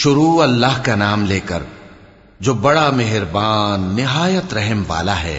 शुरू अल्लाह का नाम लेकर जो बड़ा मेहरबान निहायत रहम वाला है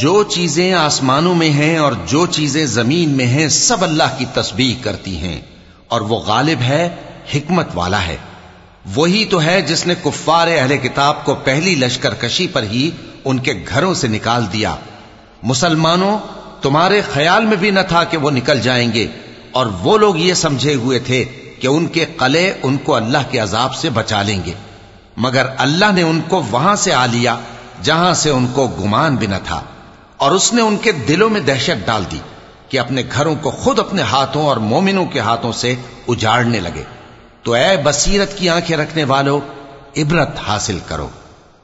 जो चीजें आसमानों में हैं और जो चीजें जमीन में हैं सब अल्लाह की तस्बीह करती हैं और वो गालिब है हिकमत वाला है वही तो है जिसने कुफ्फार अहले किताब को पहली लश्कर कशी पर ही उनके घरों से निकाल दिया मुसलमानों तुम्हारे ख्याल में भी न था कि वो निकल जाएंगे और वो लोग ये समझे हुए थे कि उनके कले उनको अल्लाह के अजाब से बचा लेंगे मगर अल्लाह ने उनको वहां से आ लिया जहां से उनको गुमान भी न था और उसने उनके दिलों में दहशत डाल दी कि अपने घरों को खुद अपने हाथों और मोमिनों के हाथों से उजाड़ने लगे तो ए बसीरत की आंखें रखने वालों इबरत हासिल करो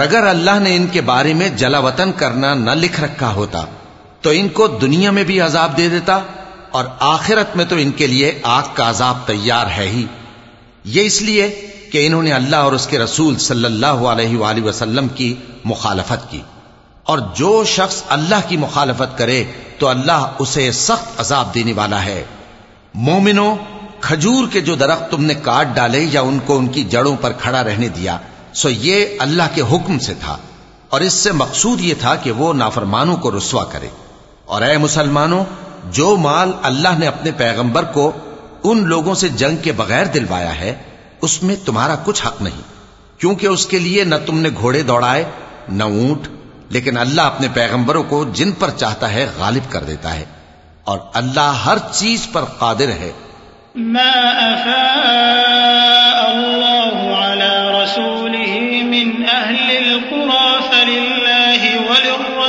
और अगर अल्लाह ने इनके बारे में जलावतन करना न लिख रखा होता तो इनको दुनिया में भी अजाब दे देता और आखिरत में तो इनके लिए आग का अजाब तैयार है ही। ये इसलिए कि इन्होंने अल्लाह और उसके रसूल सल्लल्लाहु अलैहि वसल्लम की मुखालफत की। और जो शख्स अल्लाह की मुखालफत करे तो अल्लाह उसे सख्त अजाब देने वाला है। मोमिनो, खजूर के जो दरख्त तुमने काट डाले या उनको उनकी जड़ों पर खड़ा रहने दिया सो ये अल्लाह के हुक्म से था। और इससे मकसूद ये था कि वो नाफरमानों को रुसवा करे। और ए मुसलमानों, जो माल अल्लाह ने अपने पैगंबर को उन लोगों से जंग के बगैर दिलवाया है, उसमें तुम्हारा कुछ हक नहीं। क्योंकि उसके लिए न तुमने घोड़े दौड़ाए, न ऊँट, लेकिन अल्लाह अपने पैगंबरों को जिन पर चाहता है गालिब कर देता है। और अल्लाह हर चीज़ पर कादिर है।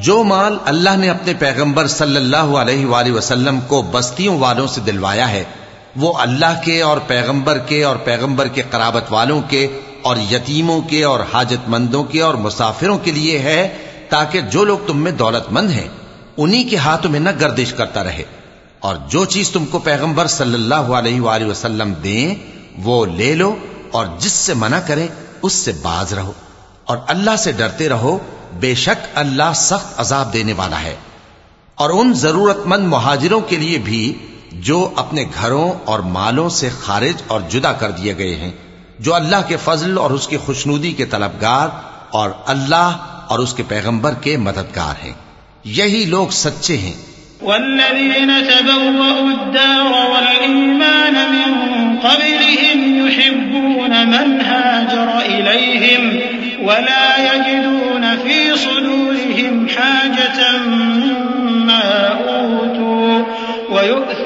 जो माल अल्लाह ने अपने पैगंबर सल्लल्लाहु अलैहि वसल्लम को बस्तियों वालों से दिलवाया है, वो अल्लाह के और पैगंबर के और पैगंबर के कराबत वालों के और यतीमों के और हाजतमंदों के और मुसाफिरों के लिए है, ताकि जो लोग तुम में दौलतमंद हैं, उन्हीं के हाथों में न गर्दिश करता रहे। और जो चीज़ तुमको पैगंबर सल्लल्लाहु अलैहि वसल्लम दें, वो ले लो और जिससे मना करें, उससे बाज रहो। और अल्लाह से डरते रहो बेशक अल्लाह सख्त अजाब देने वाला है और उन जरूरतमंद मुहाजिरों के लिए भी जो अपने घरों और मालों से खारिज और जुदा कर दिए गए हैं, जो अल्लाह के फजल और उसकी खुशनूदी के तलबगार और अल्लाह और उसके पैगंबर के मददगार हैं। यही लोग सच्चे हैं। वल्लज़ीन तबव्वउद्दार वल्ईमान मिन क़ब्लिहिम युहिब्बून मन हाजर इलैहिम वला यजिदून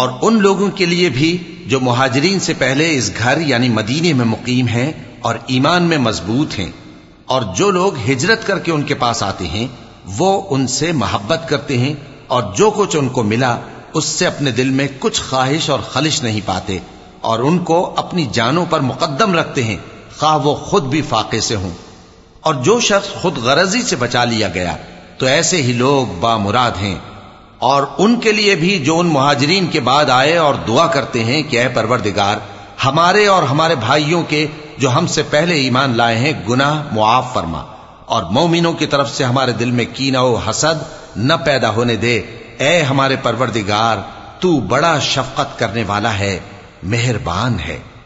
और उन लोगों के लिए भी जो मुहाजरीन से पहले इस घर यानी मदीने में मुकीम हैं और ईमान में मज़बूत हैं और जो लोग हिजरत करके उनके पास आते हैं, वो उनसे मोहब्बत करते हैं और जो कुछ उनको मिला, उससे अपने दिल में कुछ ख्वाहिश और खलिश नहीं पाते और उनको अपनी जानों पर मुकदम रखते हैं। खा वो खुद भी फाके से हों। और जो शख्स खुद गरजी से बचा लिया गया तो ऐसे ही लोग बामुराद हैं। और उनके लिए भी जो उन महाजरीन के बाद आए और दुआ करते हैं कि अय परवरदिगार, हमारे और हमारे भाइयों के जो हमसे पहले ईमान लाए हैं, गुनाह मुआफ फरमा और मोमिनों की तरफ़ से हमारे दिल में कीना व हसद न पैदा होने दे। ए हमारे परवरदिगार, तू बड़ा शफकत करने वाला है, मेहरबान है।